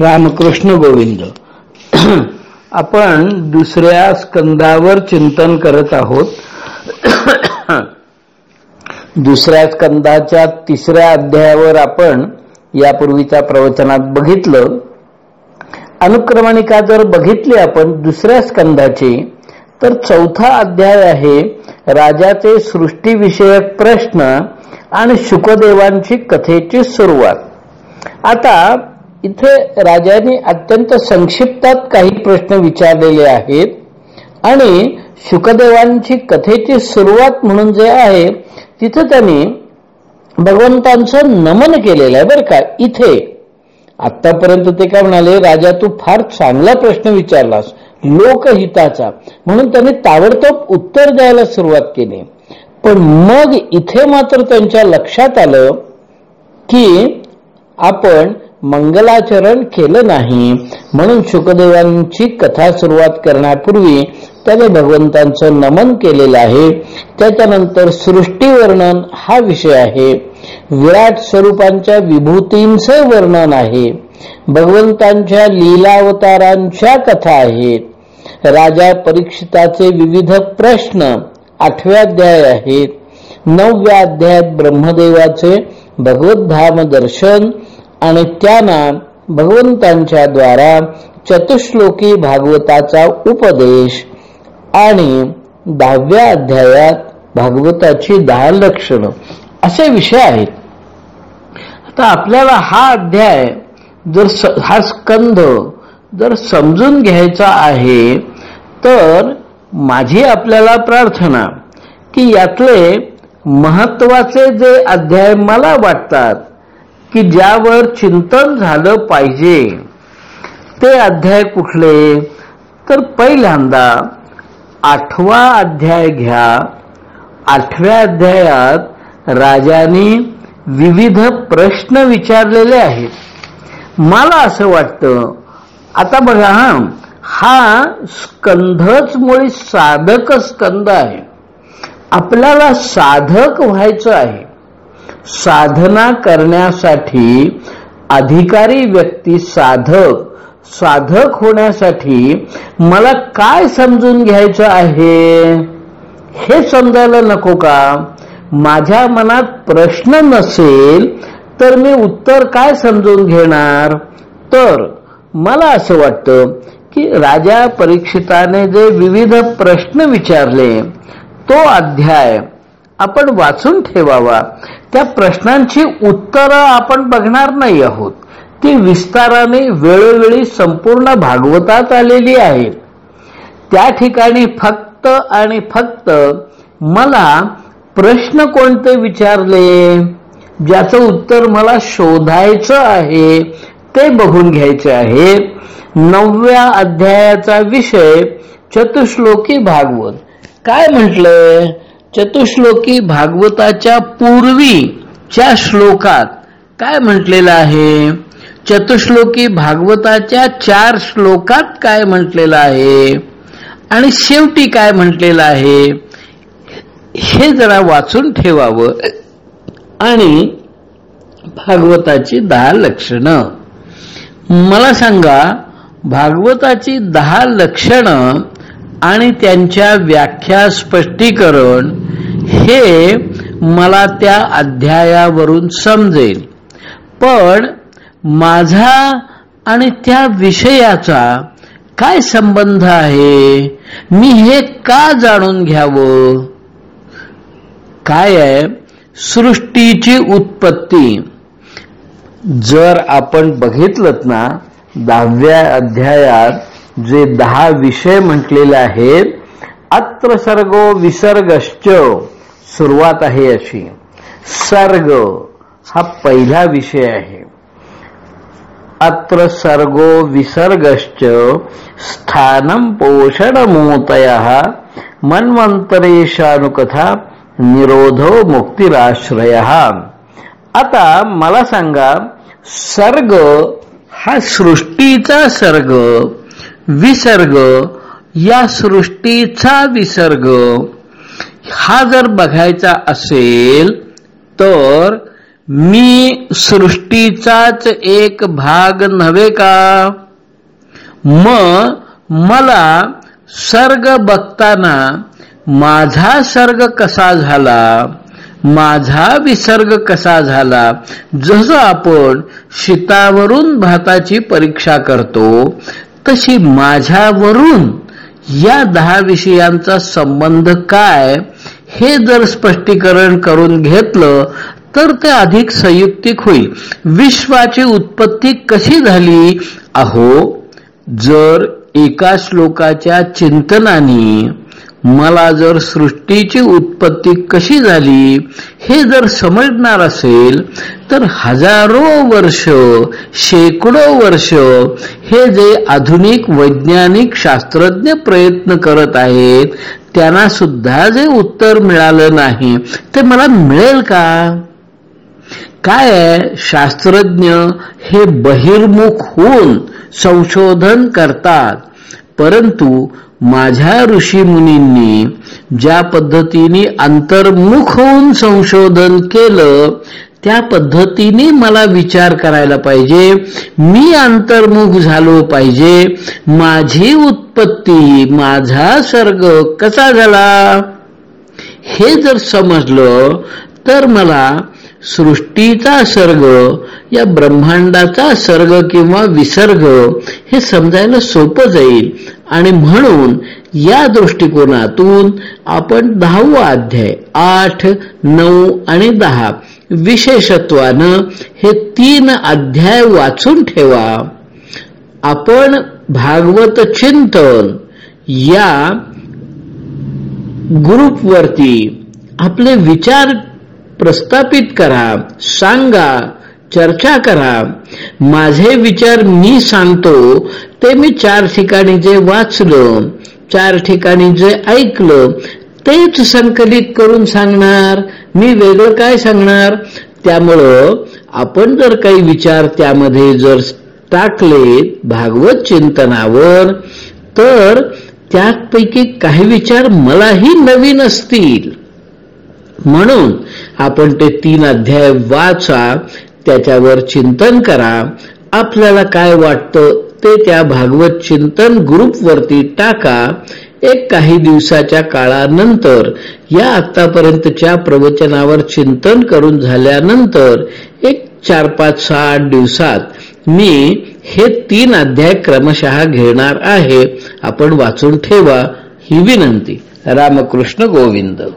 रामकृष्ण गोविंद. आपण दुसऱ्या स्कंदावर चिंतन करत आहोत. दुसऱ्या स्कंदाच्या तिसऱ्या अध्यायावर आपण यापूर्वीच्या प्रवचनात बघितलं. अनुक्रमणिका जर बघितली आपण दुसऱ्या स्कंदाची तर चौथा अध्याय आहे राजाचे सृष्टीविषयक प्रश्न आणि शुकदेवांची कथेची सुरुवात. आता इथे राजाने अत्यंत संक्षिप्तात काही प्रश्न विचारलेले आहेत आणि शुकदेवांची कथेची सुरुवात म्हणून जे आहे तिथं त्यांनी भगवंतांचं नमन केलेलं आहे बरं का इथे. आतापर्यंत ते काय म्हणाले राजा तू फार चांगला प्रश्न विचारलास लोकहिताचा. म्हणून त्यांनी ताबडतोब उत्तर द्यायला सुरुवात केली. पण मग इथे मात्र त्यांच्या लक्षात आलं की आपण मंगलाचरण केलं नाही. म्हणून शुकदेवांची कथा सुरुवात करण्यापूर्वी त्याने भगवंतांचं नमन केलेलं आहे. त्याच्यानंतर सृष्टी वर्णन हा विषय आहे. विराट स्वरूपांच्या विभूतींचं वर्णन आहे. भगवंतांच्या लीलावतारांच्या कथा आहेत. राजा परीक्षिताचे विविध प्रश्न आठव्या अध्याय आहेत. नवव्या अध्यायात ब्रह्मदेवाचे भगवद्धाम दर्शन आणि त्यांना भगवंतांच्या द्वारा चतुश्लोकी भागवताचा उपदेश आणि दहाव्या अध्यायात भागवताची दहा लक्षणं. असे विषय आहेत. आता आपल्याला हा अध्याय जर हा स्कंध जर समजून घ्यायचा आहे तर माझी आपल्याला प्रार्थना की यातले महत्त्वाचे जे अध्याय मला वाटतात की ज्यावर चिंतन झालं पाहिजे. ते अध्याय कुठले? तर पहिल्यांदा आठवा अध्याय घ्या. आठव्या अध्यायात राजाने विविध प्रश्न विचारलेले आहेत. मला असं वाटतं आता बघा हा हा स्कंधच मुळी साधक स्कंद आहे. आपल्याला साधक व्हायचं आहे. साधना करण्यासाठी अधिकारी व्यक्ती साधक साधक होण्यासाठी मला काय समजून घ्यायचं आहे? हे समजायला नको का? माझ्या मनात प्रश्न नसेल तर मी उत्तर काय समजून घेणार? तर मला असं वाटतं की राजा परीक्षिताने जे विविध प्रश्न विचारले तो अध्याय आपण वाचून ठेवावा. त्या प्रश्नांची उत्तरं आपण बघणार नाही आहोत. ती विस्ताराने वेळोवेळी संपूर्ण भागवतात आलेली आहेत. त्या ठिकाणी फक्त आणि फक्त मला प्रश्न कोणते विचारले? ज्याचं उत्तर मला शोधायचं आहे ते बघून घ्यायचे आहे. नवव्या अध्यायाचा विषय चतुश्लोकी भागवत. काय म्हटलंय चतुश्लोकी भागवताच्या पूर्वीच्या श्लोकात काय म्हटलेलं आहे? चतुश्लोकी भागवताच्या चार श्लोकात काय म्हटलेलं आहे? आणि शेवटी काय म्हटलेलं आहे? हे जरा वाचून ठेवावं. आणि भागवताची दहा लक्षणं. मला सांगा भागवताची दहा लक्षणं आणि त्यांच्या व्याख्या स्पष्टीकरण हे मला त्या अध्यायावरून समजेल. पण माझा आणि त्या विषयाचा काय संबंध आहे? मी हे का जाणून घ्यावं? काय आहे? सृष्टीची उत्पत्ती. जर आपण बघितलं ना दहाव्या अध्यायात जे दहा विषय म्हटलेले आहेत अत्र सर्गो विसर्गश्च. सुरुवात आहे अशी. सर्ग हा पहिला विषय आहे. अत्र सर्गो विसर्गश्च स्थानं पोषणमूतय मन्वंतरेशानुकथा निरोधो मुक्तिराश्रय. आता मला सांगा सर्ग हा सृष्टीचा सर्ग विसर्ग या सृष्टीचा विसर्ग हा जर बघायचा असेल तर मी सृष्टीचाच एक भाग नव्हे का? मग मला सर्ग बघताना माझा सर्ग कसा झाला? माझा विसर्ग कसा झाला? जसं आपण शितावरून भाताची परीक्षा करतो तशी माझ्यावरून या दहा विषयांचा संबंध काय? हे जर स्पष्टीकरण करून घेतलं तर ते अधिक संयुक्तिक होईल. विश्वाची उत्पत्ती कशी झाली? अहो जर एका श्लोकाच्या चिंतनाने मला जर सृष्टीची उत्पत्ती कशी झाली हे जर समजणार असेल तर हजारो वर्ष शेकडो वर्ष हे जे आधुनिक वैज्ञानिक शास्त्रज्ञ प्रयत्न करत आहेत त्यांना सुद्धा जे उत्तर मिळालं नाही ते मला मिळेल का? काय शास्त्रज्ञ हे बहिर्मुख होऊन संशोधन करतात परंतु माझ्या ऋषी मुनींनी ज्या पद्धतीने अंतर्मुख होऊन संशोधन केलं त्या पद्धतीने मला विचार करायला पाहिजे. मी अंतर्मुख झालो पाहिजे. माझी उत्पत्ती माझा सर्ग कसा झाला? हे जर समजलं तर मला सृष्टीचा सर्ग या ब्रह्मांडाचा सर्ग किंवा विसर्ग हे समजायला सोपं जाईल. आणि म्हणून या दृष्टिकोनातून आपण दहावा अध्याय आठ नऊ आणि दहा विशेषत्वानं हे तीन अध्याय वाचून ठेवा. आपण भागवत चिंतन या ग्रुपवरती आपले विचार प्रस्थापित करा सांगा. चर्चा करा. माझे विचार मी सांगतो ते मी चार ठिकाणी जे वाचलं चार ठिकाणी जे ऐकलं तेच संकलित करून सांगणार. मी वेगळं काय सांगणार? त्यामुळं आपण जर काही विचार त्यामध्ये जर टाकले भागवत चिंतनावर तर त्यापैकी काही विचार मलाही नवीन असतील. म्हणून आपण ते तीन अध्याय वाचा. त्याच्यावर चिंतन करा. आपल्याला काय वाटतं ते त्या भागवत चिंतन ग्रुपवरती टाका. एक काही दिवसाच्या काळानंतर या आतापर्यंतच्या प्रवचनावर चिंतन करून झाल्यानंतर एक चार पाच सहा आठ दिवसात मी हे तीन अध्याय क्रमशः घेणार आहे. आपण वाचून ठेवा. ही विनंती. रामकृष्ण गोविंद.